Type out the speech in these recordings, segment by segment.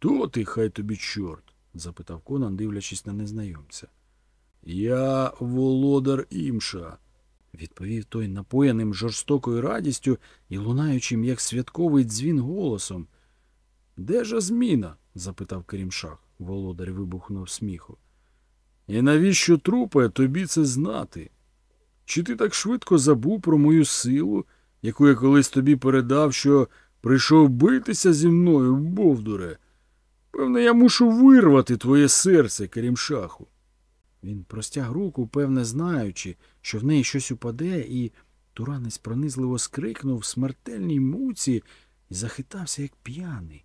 Хто ти, хай тобі чорт? запитав Конан, дивлячись на незнайомця. Я володар імша, відповів той напояним жорстокою радістю і лунаючим, як святковий дзвін голосом. Де ж зміна? запитав Керімшах. Володар вибухнув сміху. І навіщо трупе тобі це знати? Чи ти так швидко забув про мою силу, яку я колись тобі передав, що прийшов битися зі мною, Бовдуре? Певне, я мушу вирвати твоє серце, Керімшаху. Він простяг руку, певне, знаючи, що в неї щось упаде, і туранець пронизливо скрикнув в смертельній муці і захитався, як п'яний.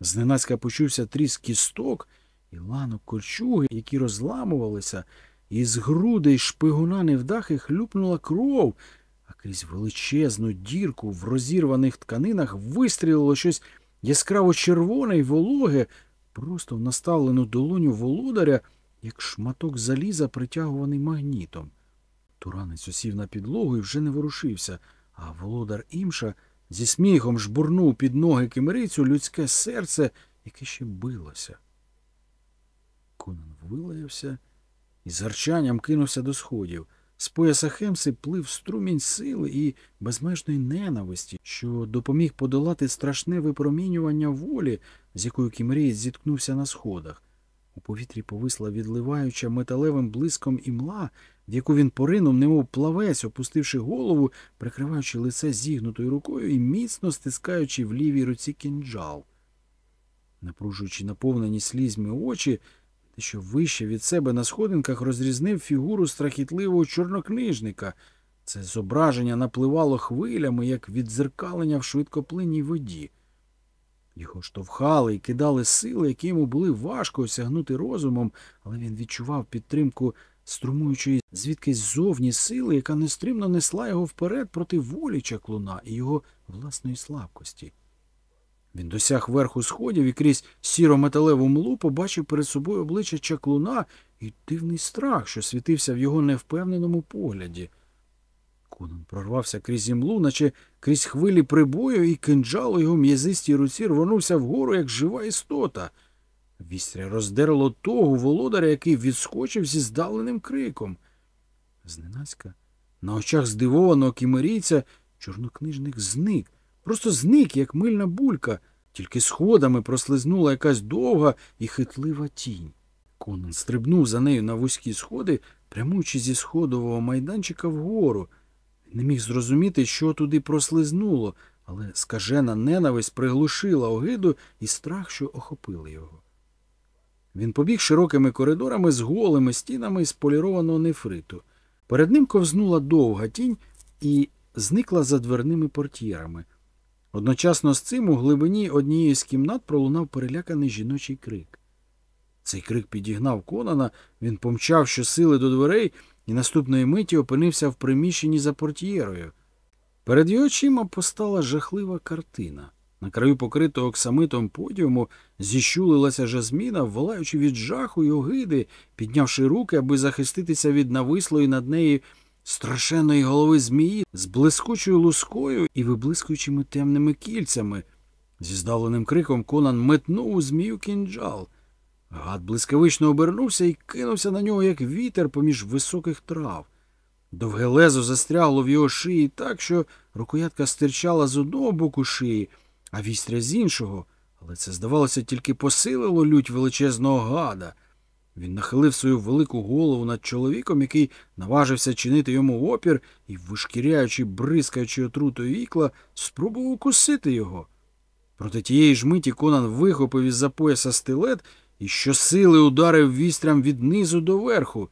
Зненацька почувся тріск кісток і ланок кольчуги, які розламувалися, і з грудей шпигуна невдахи хлюпнула кров, а крізь величезну дірку в розірваних тканинах вистрілило щось яскраво червоне й вологе, просто в наставлену долоню володаря, як шматок заліза, притягуваний магнітом. Туранець усів на підлогу і вже не ворушився, а володар імша зі сміхом жбурнув під ноги кимерицю людське серце, яке ще билося. Конан вилаявся і з гарчанням кинувся до сходів. З пояса Хемси плив струмінь сили і безмежної ненависті, що допоміг подолати страшне випромінювання волі, з якою кімрієць зіткнувся на сходах. У повітрі повисла відливаюча металевим блиском імла, в яку він поринув, немов плавець, опустивши голову, прикриваючи лице зігнутою рукою і міцно стискаючи в лівій руці кінджал. Напружуючи наповнені слізьми очі, що вище від себе на сходинках розрізнив фігуру страхітливого чорнокнижника. Це зображення напливало хвилями, як віддзеркалення в швидкоплинній воді. Його штовхали і кидали сили, які йому були важко осягнути розумом, але він відчував підтримку струмуючої звідкись ззовні сили, яка нестримно несла його вперед проти волі чаклуна і його власної слабкості. Він досяг верху сходів і крізь сіро-металеву млу побачив перед собою обличчя чаклуна і дивний страх, що світився в його невпевненому погляді. Конан прорвався крізь імлу, наче крізь хвилі прибою, і кинджал у його м'язистій руці рвонувся вгору, як жива істота. Вістря роздерло того володаря, який відскочив зі здавленим криком. Зненацька, на очах здивованого кімерійця, чорнокнижник зник, просто зник, як мильна булька, тільки сходами прослизнула якась довга і хитлива тінь. Конан стрибнув за нею на вузькі сходи, прямуючи зі сходового майданчика вгору. Не міг зрозуміти, що туди прослизнуло, але скажена ненависть приглушила огиду і страх, що охопили його. Він побіг широкими коридорами з голими стінами з полірованого нефриту. Перед ним ковзнула довга тінь і зникла за дверними портьєрами. Одночасно з цим у глибині однієї з кімнат пролунав переляканий жіночий крик. Цей крик підігнав Конана, він помчав щосили до дверей і наступної миті опинився в приміщенні за портьєрою. Перед його очима постала жахлива картина. На краю покритого оксамитом подіуму зіщулилася жазміна, волаючи від жаху й огиди, піднявши руки, аби захиститися від навислої над нею страшенної голови змії з блискучою лускою і виблискуючими темними кільцями. Зі здавленим криком Конан метнув у змію кінджал. Гад блискавично обернувся і кинувся на нього, як вітер поміж високих трав. Довге лезо застрягло в його шиї так, що рукоятка стирчала з одного боку шиї, а вістря з іншого, але це, здавалося, тільки посилило лють величезного гада. Він нахилив свою велику голову над чоловіком, який наважився чинити йому опір і, вишкіряючи, бризкаючи отрутою ікла, спробував укусити його. Проти тієї ж миті Конан вихопив із за пояса стилет і щосили ударив вістрям від низу до верху.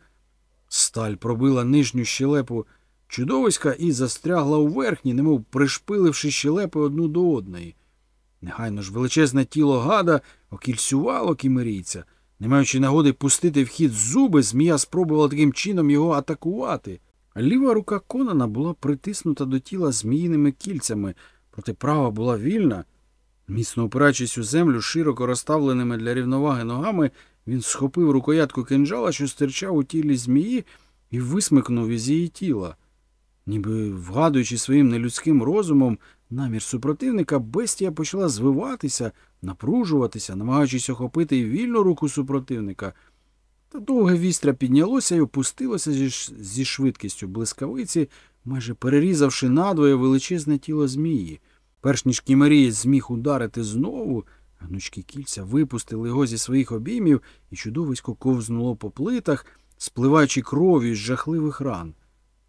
Сталь пробила нижню щелепу чудовиська і застрягла у верхній, немов пришпиливши щелепи одну до одної. Негайно ж величезне тіло гада окільцювало кімерійця. Не маючи нагоди пустити в хід зуби, змія спробувала таким чином його атакувати. Ліва рука Конана була притиснута до тіла зміїними кільцями, проте права була вільна. Міцно опираючись у землю, широко розставленими для рівноваги ногами, він схопив рукоятку кинджала, що стирчав у тілі змії, і висмикнув із її тіла. Ніби вгадуючи своїм нелюдським розумом намір супротивника, бестія почала звиватися, напружуватися, намагаючись охопити й вільну руку супротивника. Та довге вістря піднялося і опустилося зі, швидкістю блискавиці, майже перерізавши надвоє величезне тіло змії. Перш ніж кімерієць зміг ударити знову, гнучкі кільця випустили його зі своїх обіймів, і чудовисько ковзнуло по плитах, спливаючи кров'ю з жахливих ран.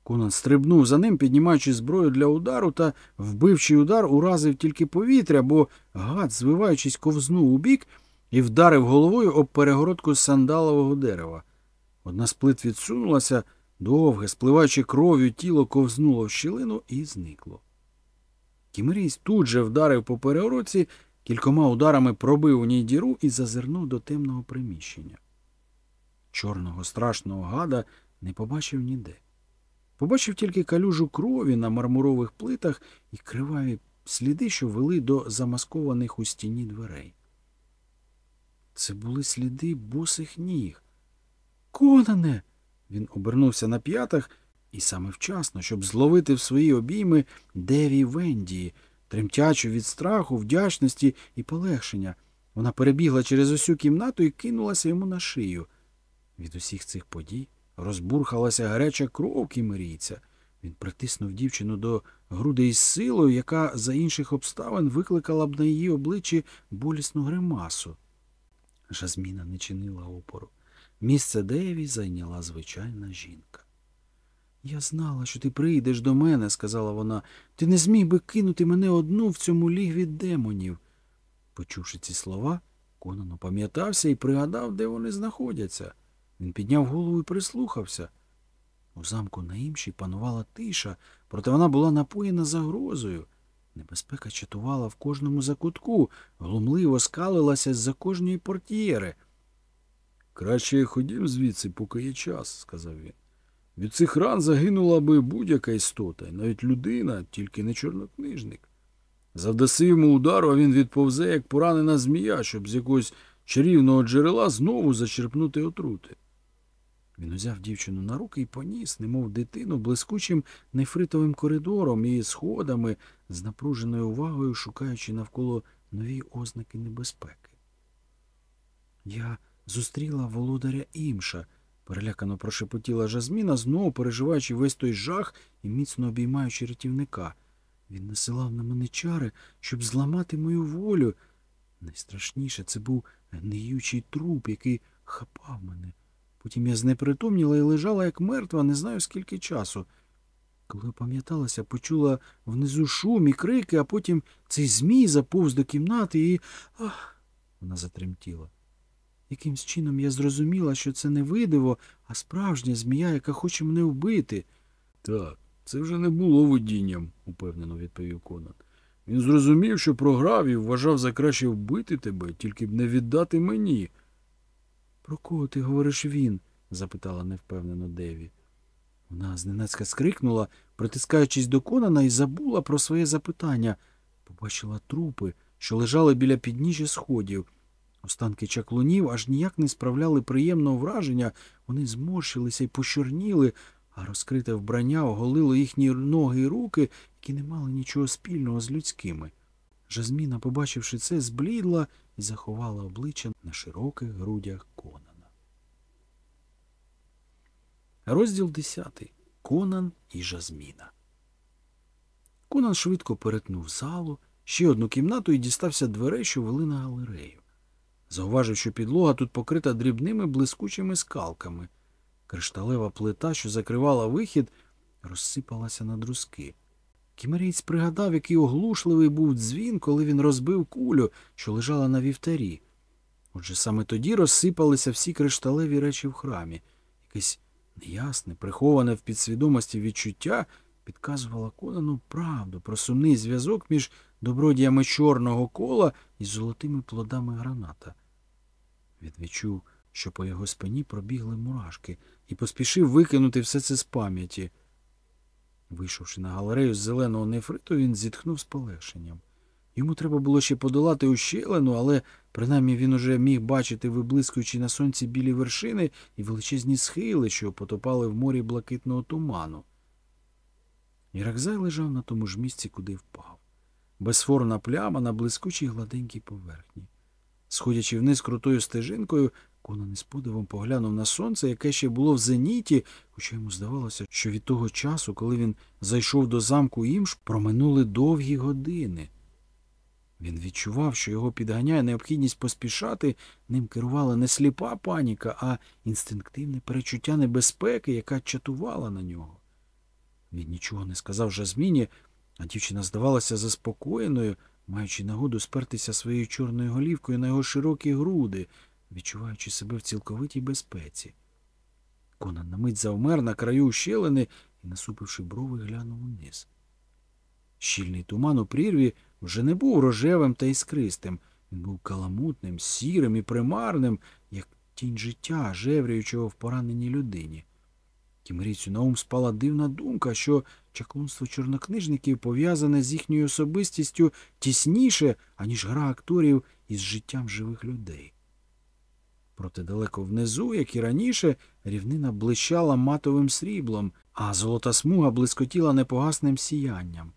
Конан стрибнув за ним, піднімаючи зброю для удару, та вбивчий удар уразив тільки повітря, бо гад, звиваючись, ковзнув у бік і вдарив головою об перегородку сандалового дерева. Одна з плит відсунулася, довге, спливаючи кров'ю, тіло ковзнуло в щілину і зникло. Кімерійсь тут же вдарив по перегородці, кількома ударами пробив у ній діру і зазирнув до темного приміщення. Чорного страшного гада не побачив ніде. Побачив тільки калюжу крові на мармурових плитах і криваві сліди, що вели до замаскованих у стіні дверей. Це були сліди босих ніг. Конане. Він обернувся на п'ятах і саме вчасно, щоб зловити в свої обійми Деві Вендії, тремтячу від страху, вдячності і полегшення. Вона перебігла через усю кімнату і кинулася йому на шию. Від усіх цих подій розбурхалася гаряча кров кімерійця. Він притиснув дівчину до груди із силою, яка за інших обставин викликала б на її обличчі болісну гримасу. Жазміна не чинила опору. Місце Деві зайняла звичайна жінка. Я знала, що ти прийдеш до мене, сказала вона. Ти не зміг би кинути мене одну в цьому лігві демонів. Почувши ці слова, Конан опам'ятався і пригадав, де вони знаходяться. Він підняв голову і прислухався. У замку на імші панувала тиша, проте вона була напоєна загрозою. Небезпека чатувала в кожному закутку, глумливо скалилася з-за кожної портьєри. Краще ходім звідси, поки є час, сказав він. Від цих ран загинула би будь-яка істота, і навіть людина, тільки не чорнокнижник. Завдаси йому удару, а він відповзе, як поранена змія, щоб з якогось чарівного джерела знову зачерпнути отрути. Він узяв дівчину на руки і поніс, немов дитину, блискучим нефритовим коридором і сходами, з напруженою увагою шукаючи навколо нові ознаки небезпеки. Я зустріла володаря імша, перелякано прошепотіла Жазміна, знову переживаючи весь той жах і міцно обіймаючи рятівника. Він насилав на мене чари, щоб зламати мою волю. Найстрашніше це був гниючий труп, який хапав мене. Потім я знепритомніла і лежала як мертва, не знаю скільки часу. Коли опам'яталася, почула внизу шум і крики, а потім цей змій заповз до кімнати і. Ах. Вона затремтіла. Якимсь чином я зрозуміла, що це не видиво, а справжня змія, яка хоче мене вбити. Так, це вже не було видінням, упевнено відповів Конан. Він зрозумів, що програв і вважав за краще вбити тебе, тільки б не віддати мені. Про кого ти говориш він? запитала невпевнено Деві. Вона зненацька скрикнула, притискаючись до Конана, і забула про своє запитання. Побачила трупи, що лежали біля підніжжя сходів. Останки чаклунів аж ніяк не справляли приємного враження, вони зморщилися і почорніли, а розкрите вбрання оголило їхні ноги й руки, які не мали нічого спільного з людськими. Жазміна, побачивши це, зблідла і заховала обличчя на широких грудях Конана. Розділ 10. Конан і Жазміна. Конан швидко перетнув залу, ще одну кімнату і дістався дверей, що вели на галерею. Зауважив, що підлога тут покрита дрібними блискучими скалками. Кришталева плита, що закривала вихід, розсипалася на друзки. Кімерійць пригадав, який оглушливий був дзвін, коли він розбив кулю, що лежала на вівтарі. Отже, саме тоді розсипалися всі кришталеві речі в храмі. Якесь неясне, приховане в підсвідомості відчуття підказувало Конану правду про сумний зв'язок між добродіями чорного кола і золотими плодами граната. Він відчув, що по його спині пробігли мурашки, і поспішив викинути все це з пам'яті. Вийшовши на галерею з зеленого нефриту, він зітхнув з полегшенням. Йому треба було ще подолати ущелину, але принаймні він уже міг бачити виблискуючи на сонці білі вершини і величезні схили, що потопали в морі блакитного туману. Іракзай лежав на тому ж місці, куди впав. безформна пляма на блискучій гладенькій поверхні. Сходячи вниз крутою стежинкою, Конан із подивом поглянув на сонце, яке ще було в зеніті, хоча йому здавалося, що від того часу, коли він зайшов до замку імш, проминули довгі години. Він відчував, що його підганяє необхідність поспішати, ним керувала не сліпа паніка, а інстинктивне перечуття небезпеки, яка чатувала на нього. Він нічого не сказав Жазміні, а дівчина здавалася заспокоєною, маючи нагоду спертися своєю чорною голівкою на його широкі груди, відчуваючи себе в цілковитій безпеці. Конан на мить завмер на краю ущелини і, насупивши брови, глянув униз. Щільний туман у прірві вже не був рожевим та іскристим, він був каламутним, сірим і примарним, як тінь життя, жеврюючого в пораненій людині. Кімрійцю на ум спала дивна думка, що чаклунство чорнокнижників пов'язане з їхньою особистістю тісніше, аніж гра акторів із життям живих людей. Проте далеко внизу, як і раніше, рівнина блищала матовим сріблом, а золота смуга блискотіла непогасним сіянням.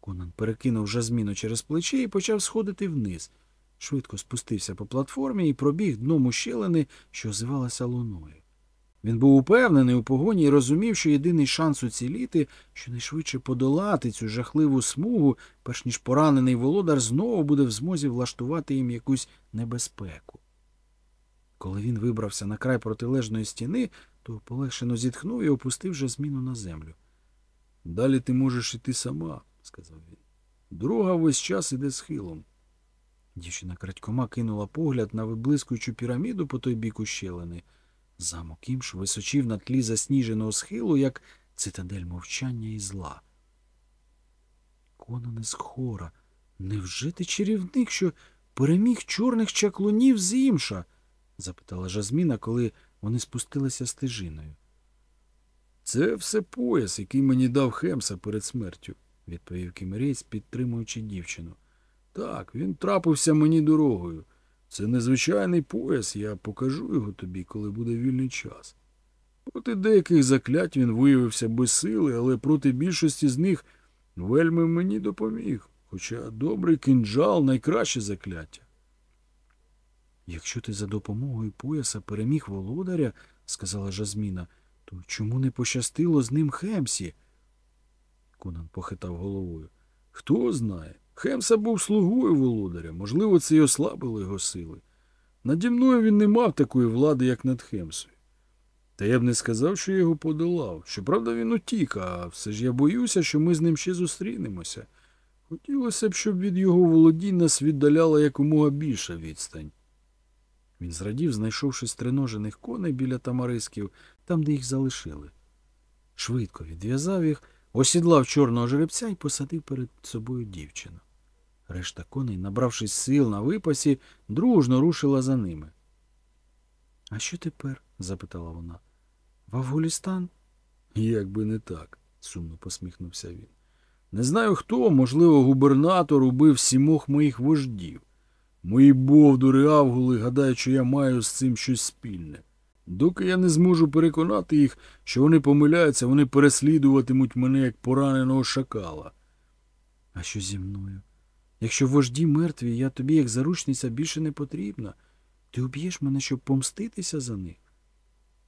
Конан перекинув жазміну через плече і почав сходити вниз. Швидко спустився по платформі і пробіг дном ущелини, що озивалася луною. Він був упевнений у погоні і розумів, що єдиний шанс уціліти щонайшвидше подолати цю жахливу смугу, перш ніж поранений володар знову буде в змозі влаштувати їм якусь небезпеку. Коли він вибрався на край протилежної стіни, то полегшено зітхнув і опустив жазміну на землю. Далі ти можеш іти сама, сказав він. Друга весь час іде схилом. Дівчина крадькома кинула погляд на виблискуючу піраміду по той бік ущелини. Замок імш височив на тлі засніженого схилу, як цитадель мовчання і зла. Конане з хора, невже ти чарівник, що переміг чорних чаклунів з імша? Запитала Жазміна, коли вони спустилися стежиною. Це все пояс, який мені дав Хемса перед смертю, відповів кімерейць, підтримуючи дівчину. Так, він трапився мені дорогою. Це незвичайний пояс, я покажу його тобі, коли буде вільний час. Проти деяких заклять він виявився без сили, але проти більшості з них вельми мені допоміг, хоча добрий кинджал найкраще закляття. Якщо ти за допомогою пояса переміг володаря, сказала Жазміна, то чому не пощастило з ним Хемсі? Конан похитав головою. Хто знає? Хемса був слугою володаря, можливо, це й ослабило його сили. Наді мною він не мав такої влади, як над Хемсою. Та я б не сказав, що його подолав. Щоправда, він утік, а все ж я боюся, що ми з ним ще зустрінемося. Хотілося б, щоб від його володінь нас віддаляла якомога більша відстань. Він зрадів, знайшовши стриножених коней біля тамарисків, там, де їх залишили. Швидко відв'язав їх, осідлав чорного жеребця і посадив перед собою дівчину. Решта коней, набравшись сил на випасі, дружно рушила за ними. А що тепер? запитала вона. В Афганістан? Як би не так, сумно посміхнувся він. Не знаю хто, можливо, губернатор убив сімох моїх вождів. Мої бовдури авгули гадають, що я маю з цим щось спільне. Доки я не зможу переконати їх, що вони помиляються, вони переслідуватимуть мене як пораненого шакала. А що зі мною? Якщо вожді мертві, я тобі, як заручниця, більше не потрібна. Ти уб'єш мене, щоб помститися за них?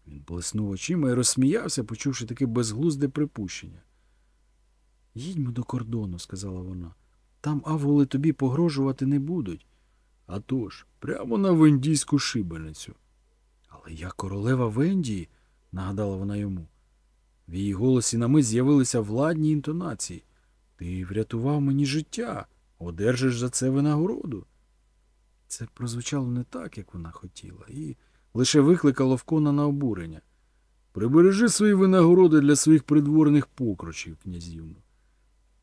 Він блиснув очима і розсміявся, почувши таке безглузде припущення. Їдьмо до кордону, сказала вона. Там авгули тобі погрожувати не будуть. А тож, прямо на вендійську шибеницю. Але я королева Вендії, нагадала вона йому. В її голосі на мить з'явилися владні інтонації. Ти врятував мені життя, одержиш за це винагороду. Це прозвучало не так, як вона хотіла, і лише викликало в Конана обурення. Прибережи свої винагороди для своїх придворних покрочів, князівну.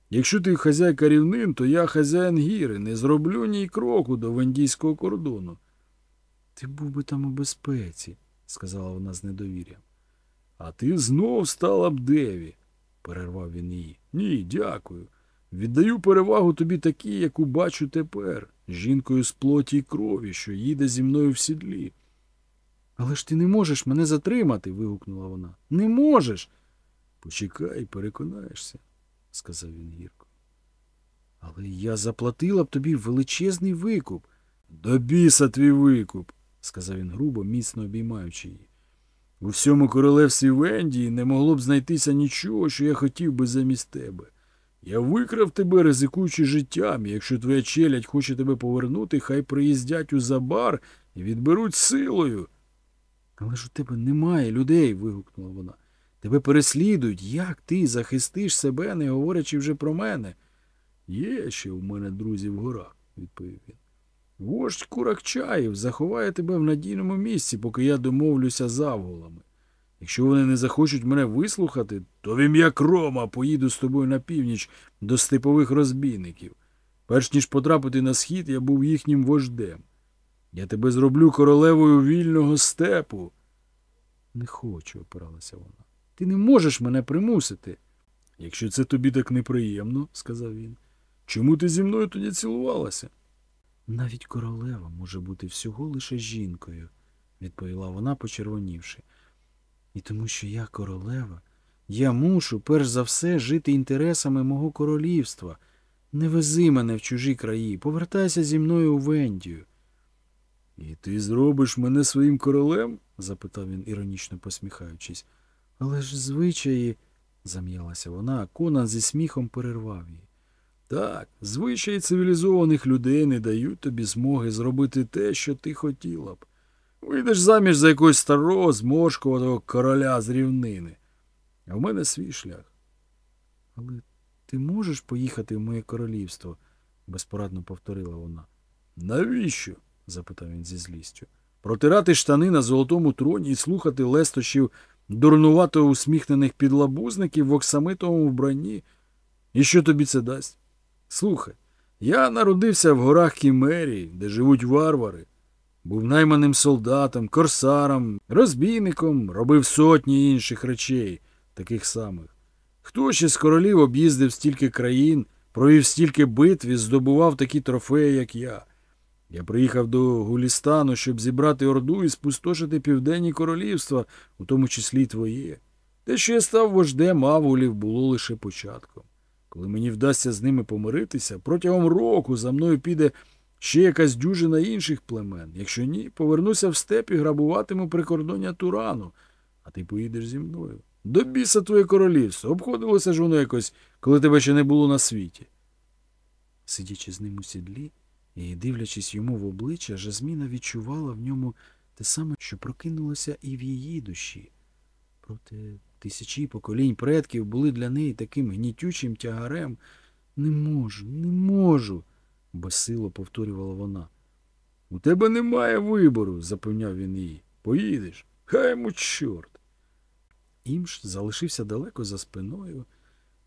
Якщо ти хазяйка рівнин, то я хазяїн гіри, не зроблю ні кроку до вендійського кордону. Ти був би там у безпеці, сказала вона з недовір'ям. А ти знов стала б деві, перервав він її. Ні, дякую. Віддаю перевагу тобі такій, яку бачу тепер, жінкою з плоті й крові, що їде зі мною в сідлі. Але ж ти не можеш мене затримати. вигукнула вона. Не можеш. Почекай, переконаєшся, сказав він гірко. Але я заплатила б тобі величезний викуп. До біса твій викуп, сказав він грубо, міцно обіймаючи її. У всьому королевстві Вендії не могло б знайтися нічого, що я хотів би замість тебе. Я викрав тебе, ризикуючи життям, і якщо твоя челядь хоче тебе повернути, хай приїздять у забар і відберуть силою. Але ж у тебе немає людей. вигукнула вона. Тебе переслідують. Як ти захистиш себе, не говорячи вже про мене? Є ще у мене друзі в горах, відповів він. Вождь Куракчаїв заховає тебе в надійному місці, поки я домовлюся з авголами. Якщо вони не захочуть мене вислухати, то в ім'я Крома поїду з тобою на північ до степових розбійників. Перш ніж потрапити на схід, я був їхнім вождем. Я тебе зроблю королевою вільного степу. Не хочу, опиралася вона. Ти не можеш мене примусити. Якщо це тобі так неприємно, сказав він, чому ти зі мною тоді цілувалася? Навіть королева може бути всього лише жінкою, відповіла вона, почервонівши. І тому що я королева, я мушу, перш за все, жити інтересами мого королівства. Не вези мене в чужі краї, повертайся зі мною у Вендію. І ти зробиш мене своїм королем? запитав він, іронічно посміхаючись. Але ж звичаї, зам'ялася вона, а Конан зі сміхом перервав її. Так, звичаї цивілізованих людей не дають тобі змоги зробити те, що ти хотіла б. Вийдеш заміж за якогось старого, зморшкуватого короля з рівнини. А в мене свій шлях. Але ти можеш поїхати в моє королівство? безпорадно повторила вона. Навіщо? запитав він зі злістю. Протирати штани на золотому троні і слухати лестощів дурнувато усміхнених підлабузників в оксамитовому вбранні. І що тобі це дасть? Слухай, я народився в горах Кімерії, де живуть варвари. Був найманим солдатом, корсаром, розбійником, робив сотні інших речей, таких самих. Хто ще з королів об'їздив стільки країн, провів стільки битв і здобував такі трофеї, як я. Я приїхав до Гулістану, щоб зібрати орду і спустошити південні королівства, у тому числі твоє. Те, що я став вождем Авгулів, було лише початком. Коли мені вдасться з ними помиритися, протягом року за мною піде ще якась дюжина інших племен. Якщо ні, повернуся в степ і грабуватиму прикордоння Турану, а ти поїдеш зі мною. До біса твоє королівство. Обходилося ж воно якось, коли тебе ще не було на світі. Сидячи з ним у сідлі і дивлячись йому в обличчя, Жазміна відчувала в ньому те саме, що прокинулося і в її душі. Проте тисячі поколінь предків були для неї таким гнітючим тягарем. Не можу, не можу, безсило повторювала вона. У тебе немає вибору, запевняв він її. Поїдеш. Хай йому чорт. Імш залишився далеко за спиною.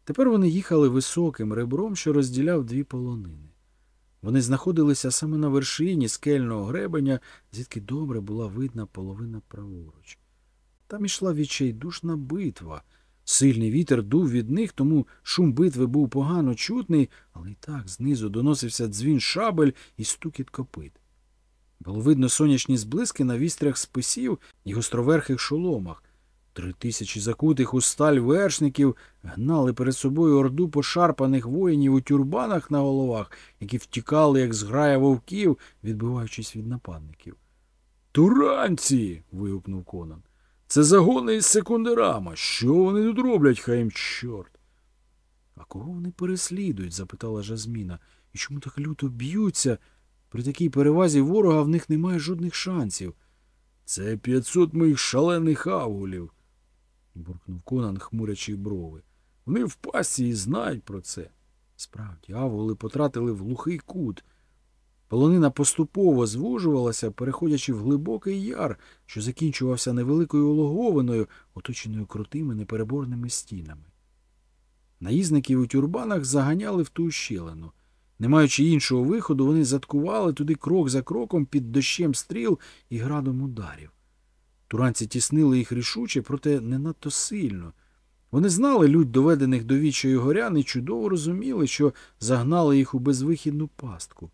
Тепер вони їхали високим ребром, що розділяв дві полонини. Вони знаходилися саме на вершині скельного гребеня, звідки добре була видна половина праворуч. Там ішла відчайдушна битва. Сильний вітер дув від них, тому шум битви був погано чутний, але й так знизу доносився дзвін шабель і стукіт копит. Було видно сонячні зблиски на вістрях списів і гостроверхих шоломах. Три тисячі закутих у сталь вершників гнали перед собою орду пошарпаних воїнів у тюрбанах на головах, які втікали, як зграя вовків, відбиваючись від нападників. Туранці. вигукнув Конан. Це загони із секундерама. Що вони тут роблять, хай їм чорт? А кого вони переслідують? запитала Жазміна. І чому так люто б'ються? При такій перевазі ворога в них немає жодних шансів. Це п'ятсот моїх шалених авгулів, буркнув Конан, хмурячи брови. Вони в пасі і знають про це. Справді, авгули потратили в глухий кут. Полонина поступово звужувалася, переходячи в глибокий яр, що закінчувався невеликою ологовиною, оточеною крутими непереборними стінами. Наїзників у тюрбанах заганяли в ту щелину. Не маючи іншого виходу, вони заткували туди крок за кроком під дощем стріл і градом ударів. Туранці тіснили їх рішуче, проте не надто сильно. Вони знали лють доведених до вічої горян і чудово розуміли, що загнали їх у безвихідну пастку.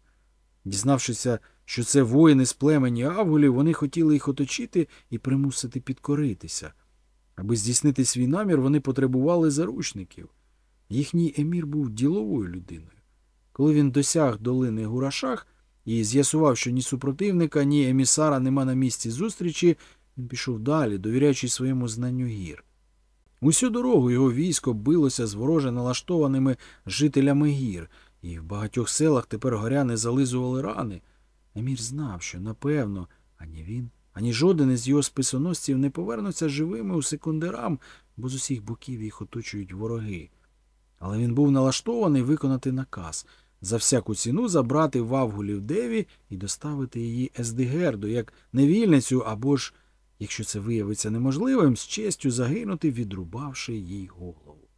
Дізнавшися, що це воїни з племені Авгулів, вони хотіли їх оточити і примусити підкоритися. Аби здійснити свій намір, вони потребували заручників. Їхній емір був діловою людиною. Коли він досяг долини Гурашах і з'ясував, що ні супротивника, ні емісара нема на місці зустрічі, він пішов далі, довіряючи своєму знанню гір. Усю дорогу його військо билося з вороже налаштованими жителями гір, і в багатьох селах тепер горяни зализували рани. Емір знав, що, напевно, ані він, ані жоден із його списоносців не повернуться живими у секундерам, бо з усіх боків їх оточують вороги. Але він був налаштований виконати наказ за всяку ціну забрати Вавгулів Деві і доставити її Ездигерду як невільницю або ж, якщо це виявиться неможливим, з честю загинути, відрубавши їй голову.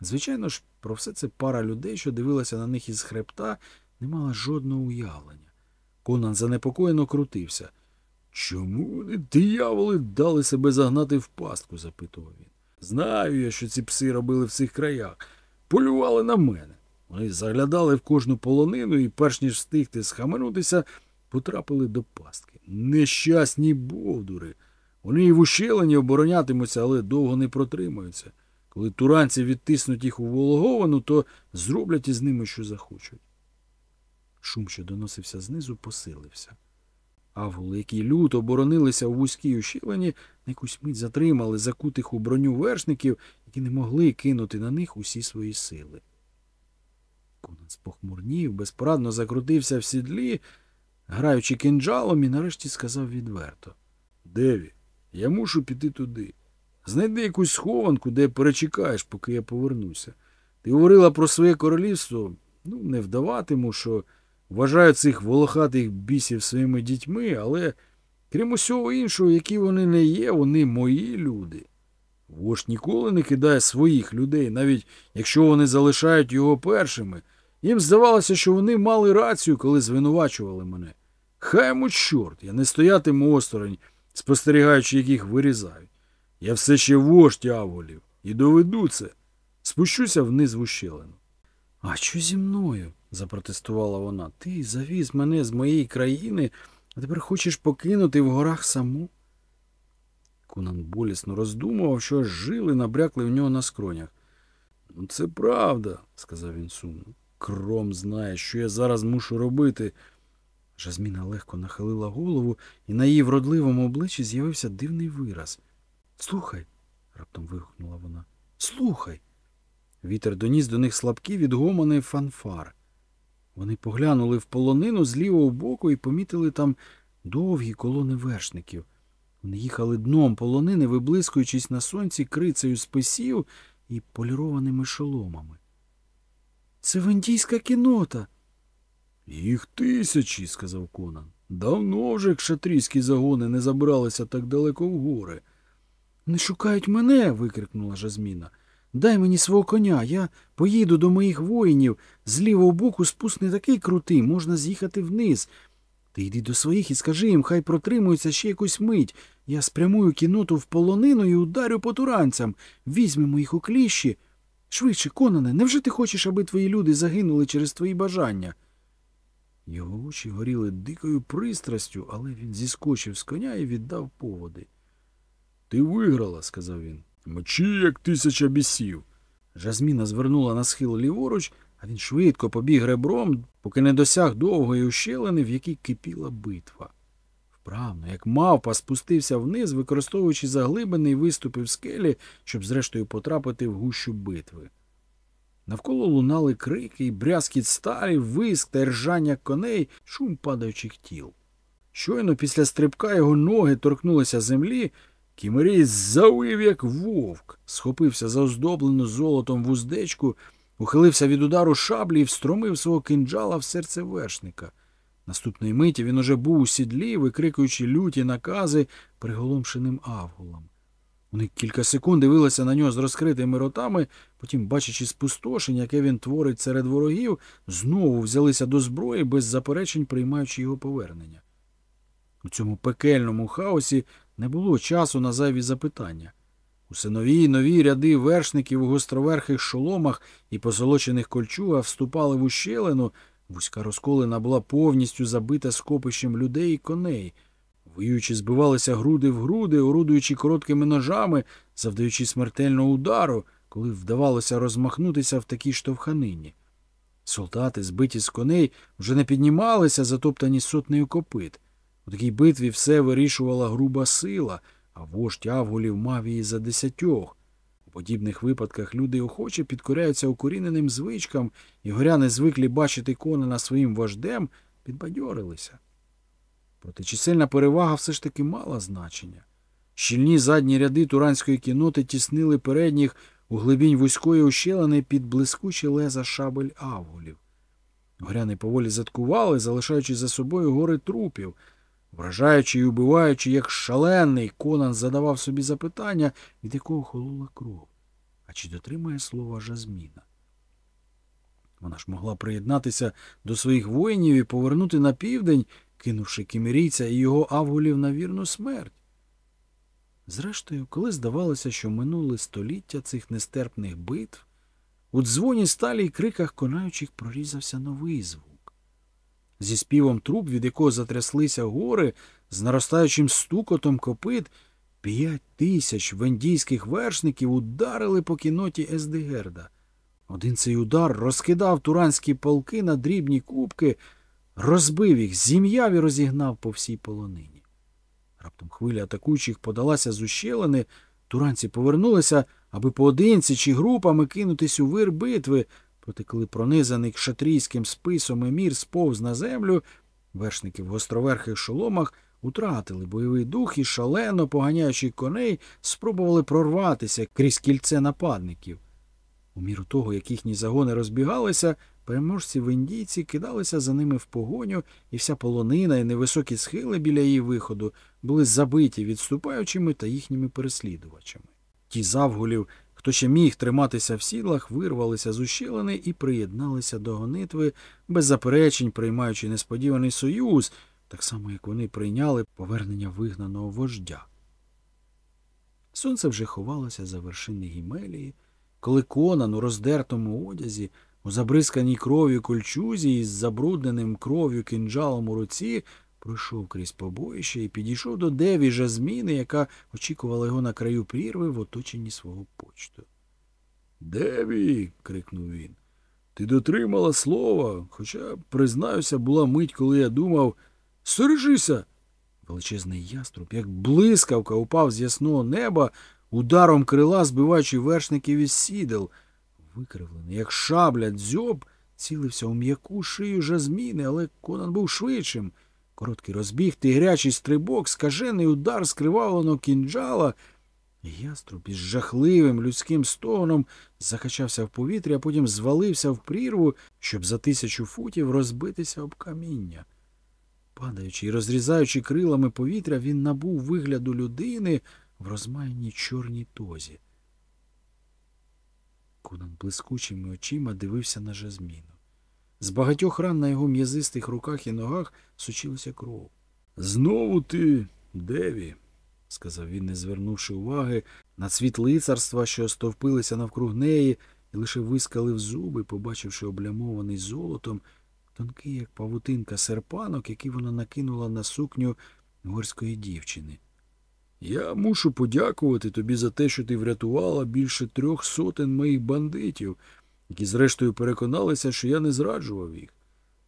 Звичайно ж, про все це пара людей, що дивилася на них із хребта, не мала жодного уявлення. Конан занепокоєно крутився. Чому вони, дияволи, дали себе загнати в пастку? запитував він. Знаю я, що ці пси робили в цих краях. Полювали на мене. Вони заглядали в кожну полонину і, перш ніж встигти схаменутися, потрапили до пастки. Нещасні бовдури. Вони і в ущелині оборонятимуться, але довго не протримаються. Коли туранці відтиснуть їх у вологовану, то зроблять із ними, що захочуть. Шум, що доносився знизу, посилився. Авгули, які люто оборонилися у вузькій ущелині, на якусь мить затримали закутих у броню вершників, які не могли кинути на них усі свої сили. Конан спохмурнів, безпорадно закрутився в сідлі, граючи кинджалом, і нарешті сказав відверто Деві, я мушу піти туди. Знайди якусь схованку, де перечекаєш, поки я повернуся. Ти говорила про своє королівство, ну, не вдаватиму, що вважаю цих волохатих бісів своїми дітьми, але, крім усього іншого, які вони не є, вони мої люди. Вождь ніколи не кидає своїх людей, навіть якщо вони залишають його першими. Їм здавалося, що вони мали рацію, коли звинувачували мене. Хай йому чорт, я не стоятиму осторонь, спостерігаючи, яких вирізають. Я все ще вождь аволів і доведу це. Спущуся вниз в ущелину. А що зі мною? запротестувала вона. Ти завіз мене з моєї країни, а тепер хочеш покинути в горах саму? Кунан болісно роздумував, що жили набрякли в нього на скронях. Ну, це правда, сказав він сумно. Кром знає, що я зараз мушу робити. Жазміна легко нахилила голову, і на її вродливому обличчі з'явився дивний вираз. Слухай, раптом вигукнула вона. Слухай. Вітер доніс до них слабкі відгомони фанфар. Вони поглянули в полонину з лівого боку і помітили там довгі колони вершників. Вони їхали дном полонини, виблискуючись на сонці крицею списів і полірованими шоломами. Це вендійська кінота. Їх тисячі, сказав Конан. Давно вже кшатрійські загони не забралися так далеко в гори. Не шукають мене. викрикнула Жазміна. Дай мені свого коня, я поїду до моїх воїнів. З лівого боку спуск не такий крутий, можна з'їхати вниз. Ти йди до своїх і скажи їм, хай протримуються ще якусь мить. Я спрямую кіноту в полонину і ударю по туранцям. Візьмемо їх у кліщі. Швидше, Конане, невже ти хочеш, аби твої люди загинули через твої бажання? Його очі горіли дикою пристрастю, але він зіскочив з коня і віддав поводи. Ти виграла, сказав він. Мочі, як тисяча бісів. Жазміна звернула на схил ліворуч, а він швидко побіг ребром, поки не досяг довгої ущелини, в якій кипіла битва. Вправно, як мавпа, спустився вниз, використовуючи заглибини виступи в скелі, щоб зрештою потрапити в гущу битви. Навколо лунали крики, брязкіт сталі, виск та ржання коней, шум падаючих тіл. Щойно після стрибка його ноги торкнулися землі, Кімерій завив, як вовк, схопився за оздоблену золотом вуздечку, ухилився від удару шаблі і встромив свого кинджала в серце вершника. Наступної миті він уже був у сідлі, викрикуючи люті накази приголомшеним авгулам. Вони кілька секунд дивилися на нього з розкритими ротами, потім, бачачи спустошення, яке він творить серед ворогів, знову взялися до зброї, без заперечень приймаючи його повернення. У цьому пекельному хаосі не було часу на зайві запитання. Усе нові й нові ряди вершників у гостроверхих шоломах і позолочених кольчугах вступали в ущелину, вузька розколина була повністю забита скопищем людей і коней. Воюючи, збивалися груди в груди, орудуючи короткими ножами, завдаючи смертельного удару, коли вдавалося розмахнутися в такій штовханині. Солдати, збиті з коней, вже не піднімалися, затоптані сотнею копит. У такій битві все вирішувала груба сила, а вождь Авгулів мав її за десятьох. Подібних випадках люди охоче підкоряються укоріненим звичкам, і горяни звиклі бачити Конана своїм вождем, підбадьорилися. Проте чисельна перевага все ж таки мала значення. Щільні задні ряди туранської кіноти тіснили передніх у глибінь вузької ущелини під блискучі леза шабель авгулів. Горяни поволі заткували, залишаючи за собою гори трупів. Вражаючи і убиваючи, як шалений, Конан задавав собі запитання, від якого холола кров. А чи дотримає слова Жазміна? Вона ж могла приєднатися до своїх воїнів і повернути на південь, кинувши кімерійця і його авгулів на вірну смерть. Зрештою, коли здавалося, що минули століття цих нестерпних битв, у дзвоні сталі й криках конаючих прорізався новий звук. Зі співом труб, від якого затряслися гори, з наростаючим стукотом копит, п'ять тисяч вендійських вершників ударили по кіноті Ездегерда. Один цей удар розкидав туранські полки на дрібні кубки, розбив їх, зім'яв і розігнав по всій полонині. Раптом хвиля атакуючих подалася з ущелини, туранці повернулися, аби поодинці чи групами кинутись у вир битви, проте коли пронизаний кшатрійським списом емір сповз на землю, вершники в гостроверхих шоломах утратили бойовий дух і, шалено поганяючи коней, спробували прорватися крізь кільце нападників. У міру того, як їхні загони розбігалися, переможці в індійці кидалися за ними в погоню, і вся полонина і невисокі схили біля її виходу були забиті відступаючими та їхніми переслідувачами. Ті завгулів, хто ще міг триматися в сідлах, вирвалися з ущелини і приєдналися до гонитви, без заперечень приймаючи несподіваний союз, так само як вони прийняли повернення вигнаного вождя. Сонце вже ховалося за вершини Гімелії, коли Конан у роздертому одязі, у забризканій кров'ю кольчузі із забрудненим кров'ю кинджалом у руці, пройшов крізь побоїще і підійшов до Деві Жазміни, яка очікувала його на краю прірви в оточенні свого почту. Деві. крикнув він. Ти дотримала слова, хоча, признаюся, була мить, коли я думав Стережися. Величезний яструб, як блискавка, упав з ясного неба, ударом крила збиваючи вершників із сідел. Викривлений, як шабля, дзьоб, цілився у м'яку шию жазміни, але Конан був швидшим. Короткий розбіг, тигрячий стрибок, скажений удар скривавленого кінджала. Яструб із жахливим людським стогоном закачався в повітря, а потім звалився в прірву, щоб за тисячу футів розбитися об каміння. Падаючи і розрізаючи крилами повітря, він набув вигляду людини в розмаяній чорній тозі. Конан блискучими очима дивився на жазміну. З багатьох ран на його м'язистих руках і ногах сучилася кров. Знову ти, Деві, сказав він, не звернувши уваги на цвіт лицарства, що стовпилися навкруг неї, і лише вискалив зуби, побачивши облямований золотом, тонкий, як павутинка серпанок, який вона накинула на сукню горської дівчини. Я мушу подякувати тобі за те, що ти врятувала більше трьох сотень моїх бандитів, які зрештою переконалися, що я не зраджував їх.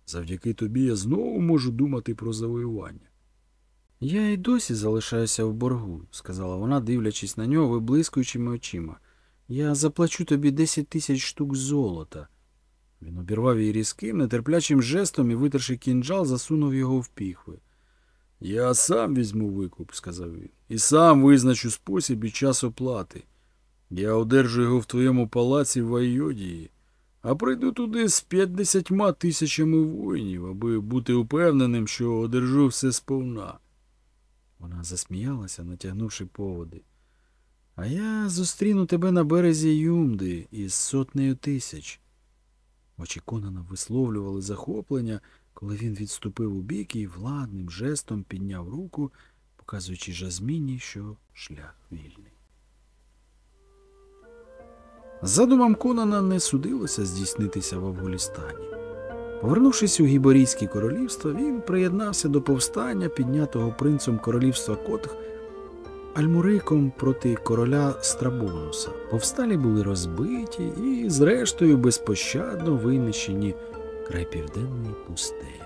Завдяки тобі я знову можу думати про завоювання. Я й досі залишаюся в боргу, сказала вона, дивлячись на нього виблискуючими очима. Я заплачу тобі десять тисяч штук золота. Він обірвав її різким, нетерплячим жестом і, витерши кінджал, засунув його в піхви. Я сам візьму викуп, сказав він, і сам визначу спосіб і час оплати. Я одержу його в твоєму палаці в Айодії, а прийду туди з п'ятдесятьма тисячами воїнів, аби бути упевненим, що одержу все сповна. Вона засміялася, натягнувши поводи. А я зустріну тебе на березі Юмди із сотнею тисяч. Очі Конана висловлювали захоплення, коли він відступив у бік і владним жестом підняв руку, показуючи жазміні, що шлях вільний. Задумам Конана не судилося здійснитися в Афганістані. Повернувшись у Гіборійське королівство, він приєднався до повстання, піднятого принцем королівства Котх Альмуриком проти короля Страбонуса. Повсталі були розбиті і, зрештою, безпощадно винищені край південної пустелі.